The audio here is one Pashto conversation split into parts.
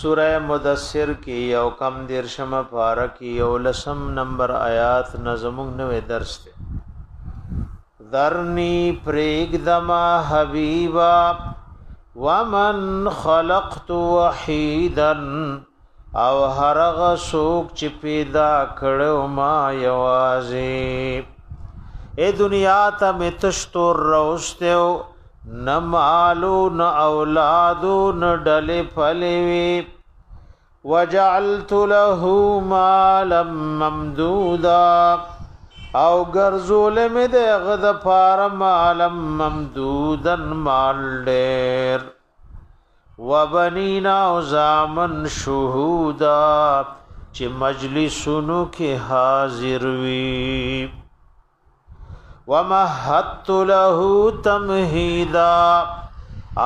سوره مدثر کې یو کم دیرشم پاره کې یو لسم نمبر آیات نظمون نوې درس ته ذرنی پریگ دما حبیبا ومن خلقت وحیدا او هرغ سوک چې پیدا کړو ما یوازې اے دنیا ته متشتور روستو نه مالو نه اولادو نه ډلې پلې وي وجعلت له مالا ممدودا او ګرځول مې د غد فار مالا ممدودن مال ډېر وبنینا او زامن شهودا چې مجلسونو کې حاضر وي ومهدت له تمهیدا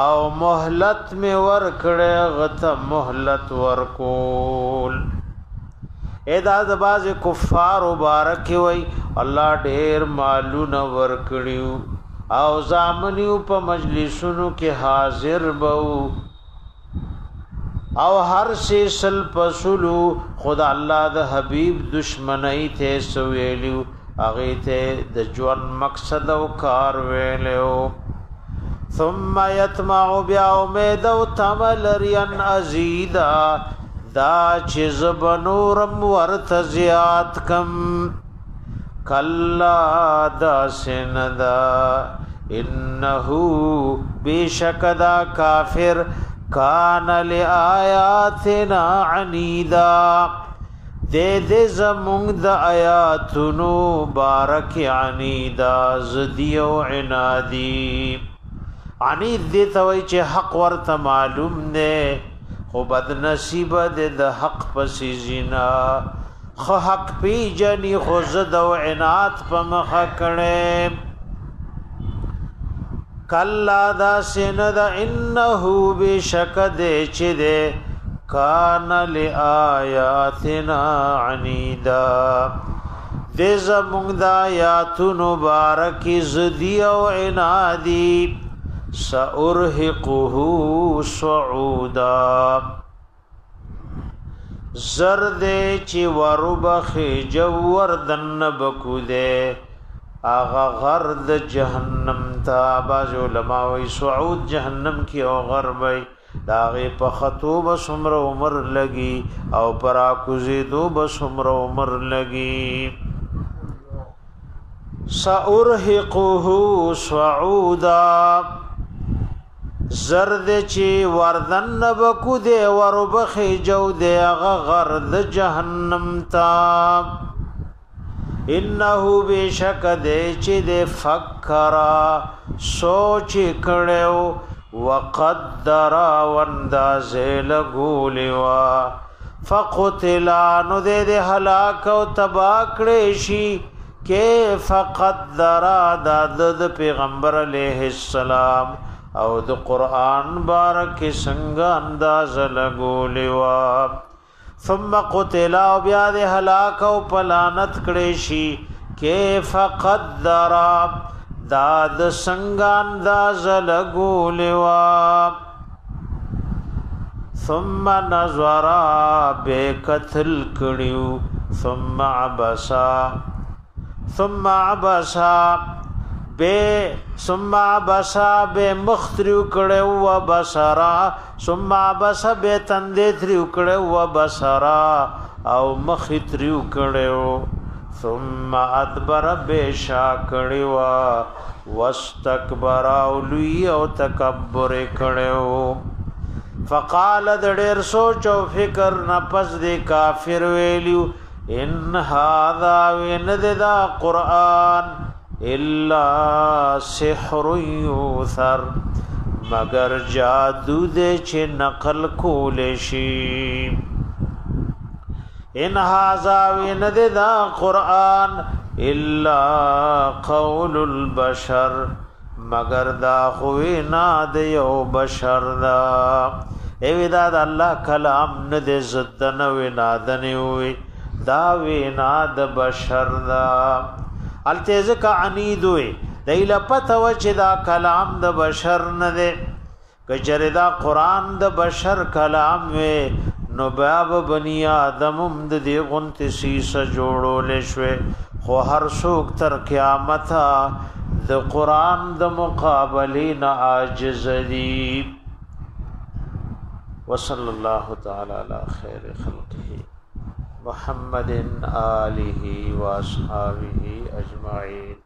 او مهلت می ورکړې غته مهلت ورکول ادا د باز کفار مبارک وي الله ډېر مالونه ورکړیو او زامنیو په مجلسونو کې حاضر بو او هر شي سل پسلو خدا الله د حبيب دشمني ته سویلیو اغه ته د ژوند مقصد او کار ویلو ثم يتمع بیا امید او تمل رین ازیدا دا چې زبنورم ورته زیات کم کلا دا سندا انه بشکدا کافر کان لآیاتنا عنیدا دے دے زمونگ دا آیاتنو بارک عنی دا زدیو عنادی عنی دی توی چه حق ورته معلوم دے خو بد نصیب دے دا حق پسی زینا خو حق پی جنی خو زدو عناد پا مخا کنے کلا دا سند انہو بشک دے چه دے کان لآیاتنا عنیدا دې زمونږ د آیاتونو بارکی زدی او عنادی سأرهقه صعودا زرد چې وربخې جوور دن بکو دې اغه غرد جهنم تا باز علماء وي صعود جهنم کې او غربي داغه په خطو به څومره عمر لګي او پر اکوزي دو به څومره عمر لګي ساورهقه صعودا زرد چې وردن نبکو دی وربخي جو دی هغه غرد جهنم تا انه بشک دې چې دې فکر سوچ کړو وقدر وانداز لګولوا فقتل نو دې دې هلاک او تبا کړې شي کې فقدر د پیغمبر علیه السلام او د قران بارک څنګه انداز لګولوا ثم قتل او بیا دې هلاک او پلانت کړې شي کې فقدر دا د سنگان دا زلګولوا ثم نظر بکتل کړیو ثم عبسا ثم عبسا به ثم عبسا به مختریو کړو و بصرا ثم عبسا به تندې تریو کړو و بصرا او مختریو کړو ثم ادبر بشا کړیوا واستكبر او لوی او تکبر کړو فقال د ډېر سوچ او فکر نه پس د کافر ویلو ان هاذا ونددا قران الا سحر یوثر مگر جادو دې چې نقل کول شي ان هاذا وین د قران الا قول البشر مگر دا خو نه د یو بشر دا ایوی دا د الله کلام نه د زد نه وینا د نه وی دا وینا د بشر دا التیزه کا عنید وی دیل پته و چې دا کلام د بشر نه دی کجره دا قران د بشر کلام وی نو باب بنی آدم هم د دې غنت سیسه جوړول شوې خو هر څوک تر قیامت د قران د مقابلې نه عاجز دي وصلی الله تعالی علی خیر خلقه محمد آله واصحابه اجمعین